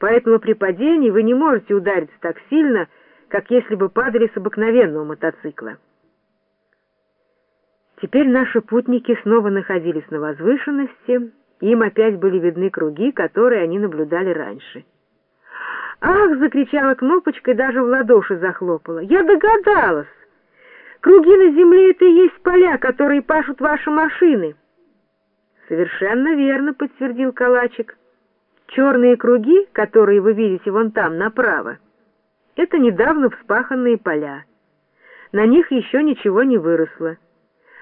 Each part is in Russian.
поэтому при падении вы не можете удариться так сильно, как если бы падали с обыкновенного мотоцикла. Теперь наши путники снова находились на возвышенности, им опять были видны круги, которые они наблюдали раньше. «Ах!» — закричала Кнопочка и даже в ладоши захлопала. «Я догадалась! Круги на земле — это и есть поля, которые пашут ваши машины!» «Совершенно верно», — подтвердил Калачик. «Черные круги, которые вы видите вон там, направо, это недавно вспаханные поля. На них еще ничего не выросло.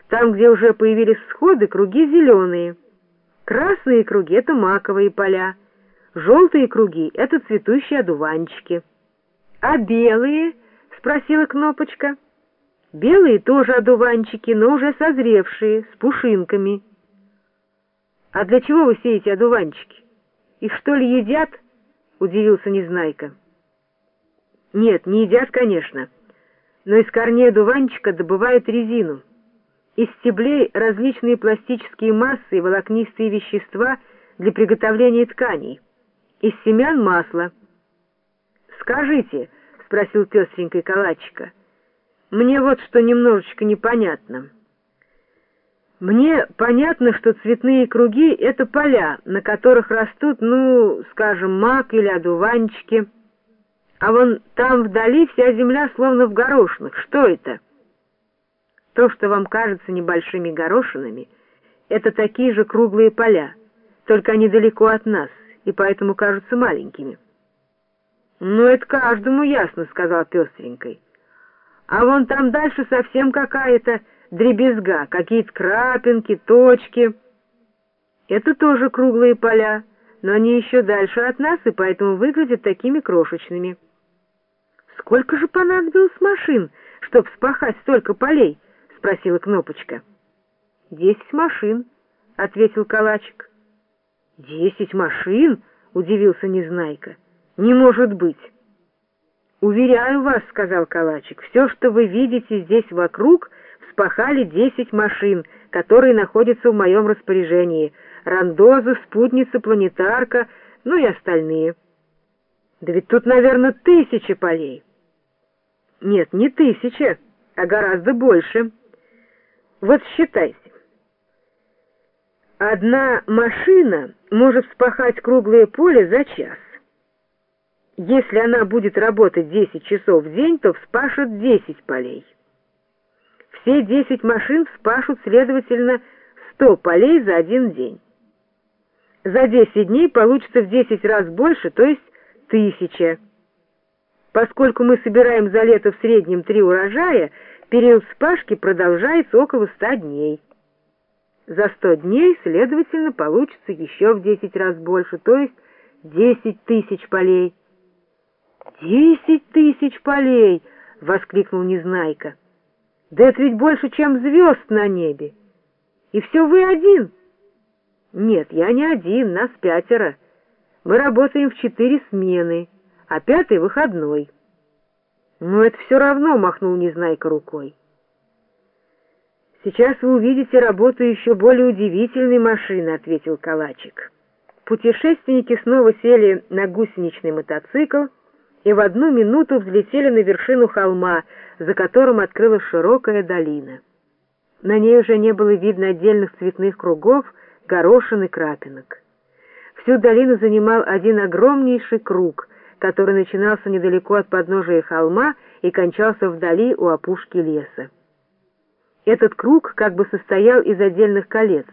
Там, где уже появились всходы, круги зеленые. Красные круги — это маковые поля. Желтые круги — это цветущие одуванчики. «А белые?» — спросила Кнопочка. «Белые тоже одуванчики, но уже созревшие, с пушинками». «А для чего вы сеете одуванчики? Их что ли едят?» — удивился Незнайка. «Нет, не едят, конечно, но из корней одуванчика добывают резину». Из стеблей различные пластические массы и волокнистые вещества для приготовления тканей. Из семян масло. «Скажите», — спросил пестренький калачика, — «мне вот что немножечко непонятно». Мне понятно, что цветные круги — это поля, на которых растут, ну, скажем, мак или одуванчики. А вон там вдали вся земля словно в горошинах. Что это?» То, что вам кажется небольшими горошинами, это такие же круглые поля, только они далеко от нас, и поэтому кажутся маленькими. «Ну, это каждому ясно», — сказал пестренькой. «А вон там дальше совсем какая-то дребезга, какие-то крапинки, точки. Это тоже круглые поля, но они еще дальше от нас, и поэтому выглядят такими крошечными». «Сколько же понадобилось машин, чтобы спахать столько полей?» — спросила Кнопочка. «Десять машин», — ответил Калачик. «Десять машин?» — удивился Незнайка. «Не может быть!» «Уверяю вас», — сказал Калачик, — «все, что вы видите здесь вокруг, вспахали десять машин, которые находятся в моем распоряжении. Рандоза, спутница, планетарка, ну и остальные». «Да ведь тут, наверное, тысячи полей». «Нет, не тысяча, а гораздо больше». Вот считайте. Одна машина может вспахать круглое поле за час. Если она будет работать 10 часов в день, то вспашет 10 полей. Все 10 машин вспашут, следовательно, 100 полей за один день. За 10 дней получится в 10 раз больше, то есть тысяча. Поскольку мы собираем за лето в среднем три урожая, Период вспашки продолжается около ста дней. За сто дней, следовательно, получится еще в десять раз больше, то есть десять тысяч полей. «Десять тысяч полей!» — воскликнул Незнайка. «Да это ведь больше, чем звезд на небе! И все вы один!» «Нет, я не один, нас пятеро. Мы работаем в четыре смены, а пятый — выходной». «Но это все равно», — махнул Незнайка рукой. «Сейчас вы увидите работу еще более удивительной машины», — ответил Калачик. Путешественники снова сели на гусеничный мотоцикл и в одну минуту взлетели на вершину холма, за которым открылась широкая долина. На ней уже не было видно отдельных цветных кругов, горошин и крапинок. Всю долину занимал один огромнейший круг — который начинался недалеко от подножия холма и кончался вдали у опушки леса. Этот круг как бы состоял из отдельных колец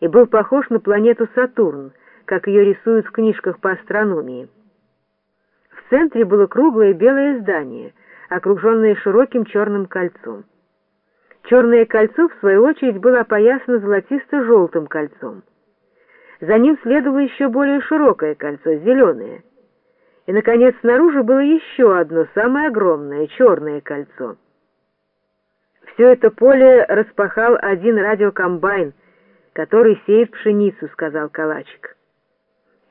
и был похож на планету Сатурн, как ее рисуют в книжках по астрономии. Центре было круглое белое здание, окруженное широким черным кольцом. Черное кольцо, в свою очередь, было опоясано золотисто-желтым кольцом. За ним следовало еще более широкое кольцо, зеленое — и, наконец, снаружи было еще одно, самое огромное, черное кольцо. Все это поле распахал один радиокомбайн, который сеет пшеницу, сказал Калачик.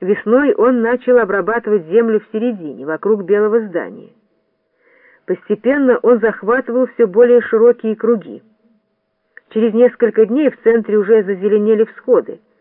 Весной он начал обрабатывать землю в середине, вокруг белого здания. Постепенно он захватывал все более широкие круги. Через несколько дней в центре уже зазеленели всходы —